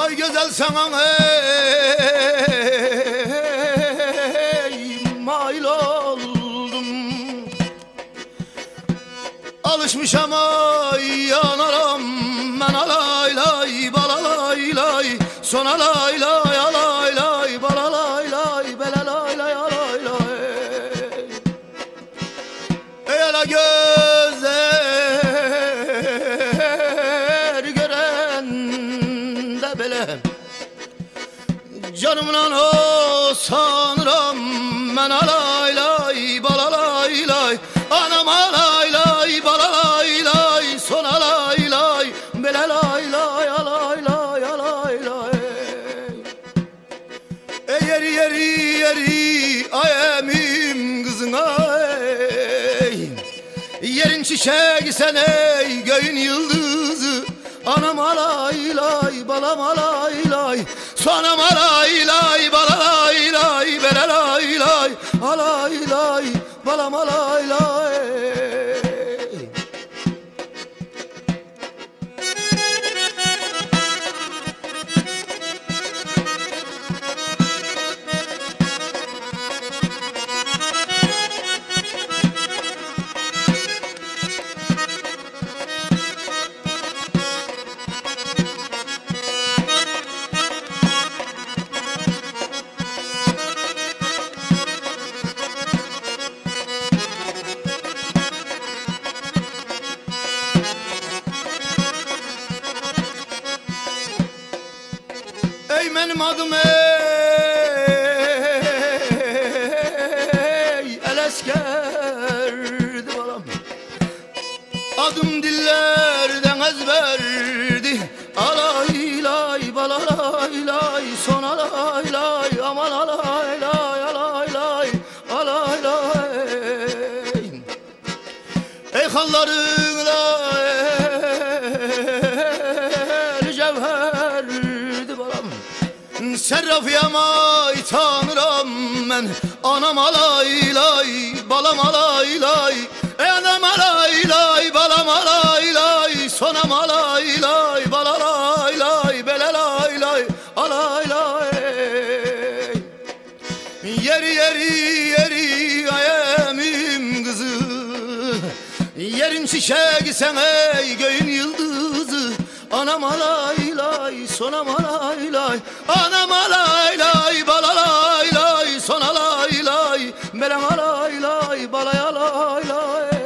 Ay güzel sana hey mail oldum. Alışmışam ay yanaram ben alay lay balalay lay Sona lay lay alay o sanırım ben alay lay balalay lay. Anam alay lay balalay lay son alay lay. Bele lay lay alay lay alay lay. Ey yeri yeri yeri ay emim kızın ay. Yerin çiçeği sen ey göğün yıldızı. Anam alay lay balam alay lay Sonam alay lay balalay lay Belelay lay alay lay balam alay lay benim adım ey El eskerdi balam Adım dillerden ezberdi. Alay lay balalay lay Son alay lay aman alay lay alay lay Alay lay. Ey hallarında Serrafiyem ay tanrım ben. Anam alay lay balam alay lay. Ey anam alay lay balam alay lay. Sonam alay lay balalay lay Belelay lay alay lay. Yeri yeri yeri ayemim kızı. Yerin çiçeği sen ey göğün yıldızı. Anam alay lay sonam alay lay Anam alay lay balalay lay Son alay lay belem alay lay balay alay lay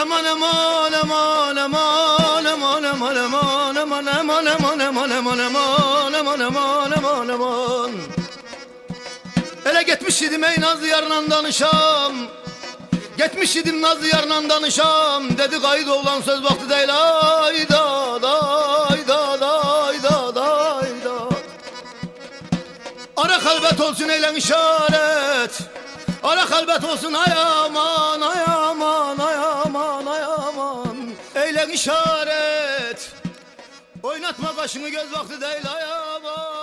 Aman aman aman aman aman aman aman aman aman aman aman aman aman aman aman aman aman Ele gitmiş idim ey Nazlı yarla danışam. Gitmiş idim Nazlı yarla danışam. Dedi kaydı olan söz vakti değil. Ayda dayda dayda dayda Ara kalbet olsun eylen işaret. Ara kalbet olsun ay aman ay aman ay aman ay aman. Eylen işaret. Oynatma başını göz vakti değil ay aman